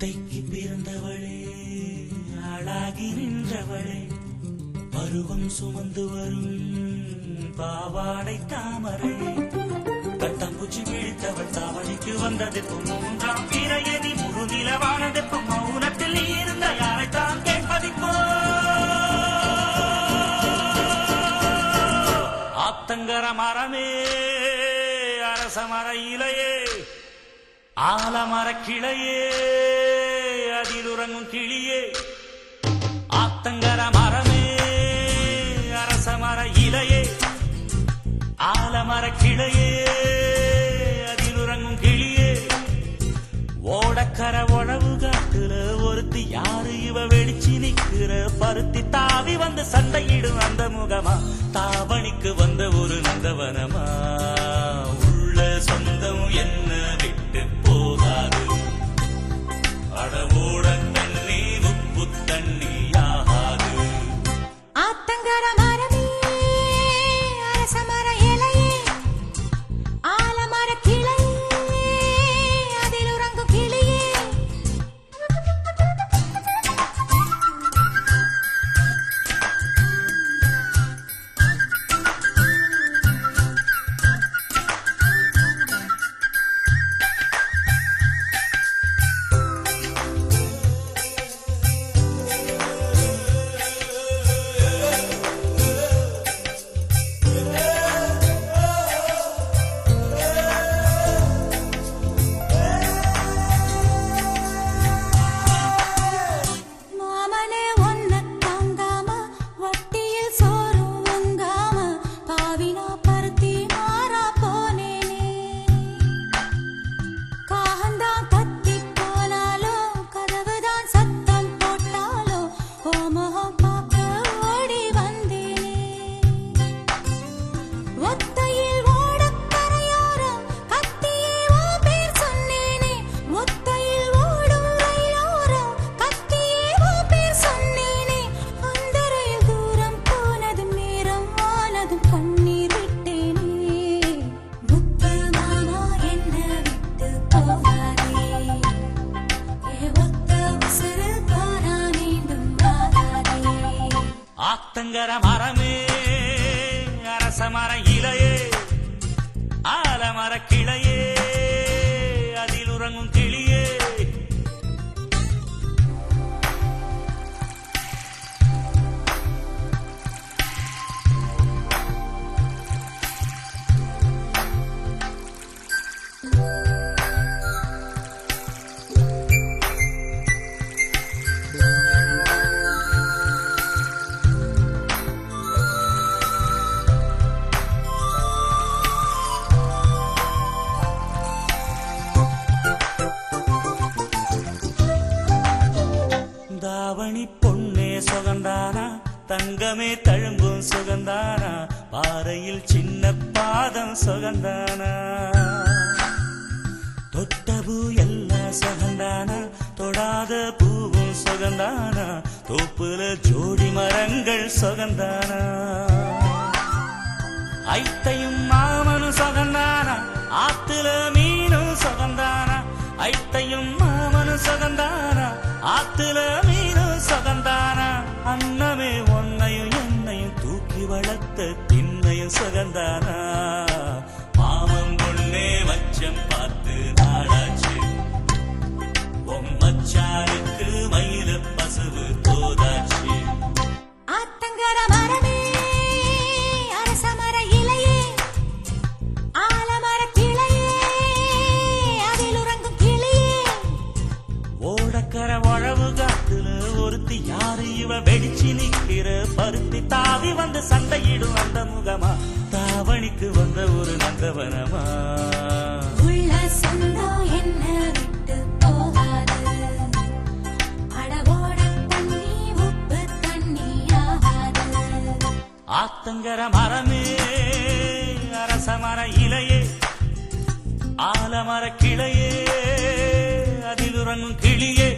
அத்தைக்கு பிறந்தவளே ஆளாகி நின்றவளே பருவம் சுமந்து வரும் பாவாடை தாமரை. கட்டம்பூச்சி விழித்தவள் தாவணிக்கு வந்ததெப்பும் மூன்றாம் பிறையதி முழு மௌனத்தில் நீ இருந்த யாரைத்தான் கேட்பதிப்போ? ஆத்தங்கர மரமே அரச மர இலையே ஆலமர கிளையே அதில் உறங்கும் கிளியே. ஆத்தங்கர மரமே அரச மர இலையே. ஆலமர கிளையே அதில் உறங்கும் கிளியே. ஓடக்கர உழவு காட்டுல ஒருத்தி யாரு? இவ வெடிச்சு நிக்கிற பருத்தி தாவி வந்து சண்டையிடும் அந்த முகமா? தாவணிக்கு வந்த ஒரு நந்தவனமா? ஆத்தங்கர மரமே அரச மர இலையே ஆலமர கிளையே. தங்கமே தழும்பும் சுகந்தானா? பாறையில் சின்ன பாதம் சுகந்தானா? தொட்டபூ எல்லாம் சுகந்தானா? தொடாத பூவும் சுகந்தானா? தோப்புல ஜோடி மரங்கள் சுகந்தானா? ஐத்தையும் மாமனும் சுகந்தானா? ஆத்துல மீனும் சுகந்தானா? ஐத்தையும் மாமனும் சுகந்தானா? ஆத்துல மீனும் சுகந்தானா? அன்னமே சுகந்தானா. மாமன் பொண்ணே மச்சம் பார்த்து நாளாச்சு பொம்மச்சாருக்கு மயில பசுவு தோதாச்சு. ஆத்தங்கர மரமே அரச மர இலையே ஆலமர கிளையே அதில் உறங்கும் கிளியே. ஓடக்கர உழவு காத்துல ஒருத்தி யாரு? இவ வெடிச்சு நிக்கிற பருத்தி தாவி வந்து முகமா தாவணிக்கு வந்த ஒரு நந்தவனமா? ஆத்தங்கர மரமே அரச மர இலையே ஆலமர கிளையே அதில் உறங்கும் கிளியே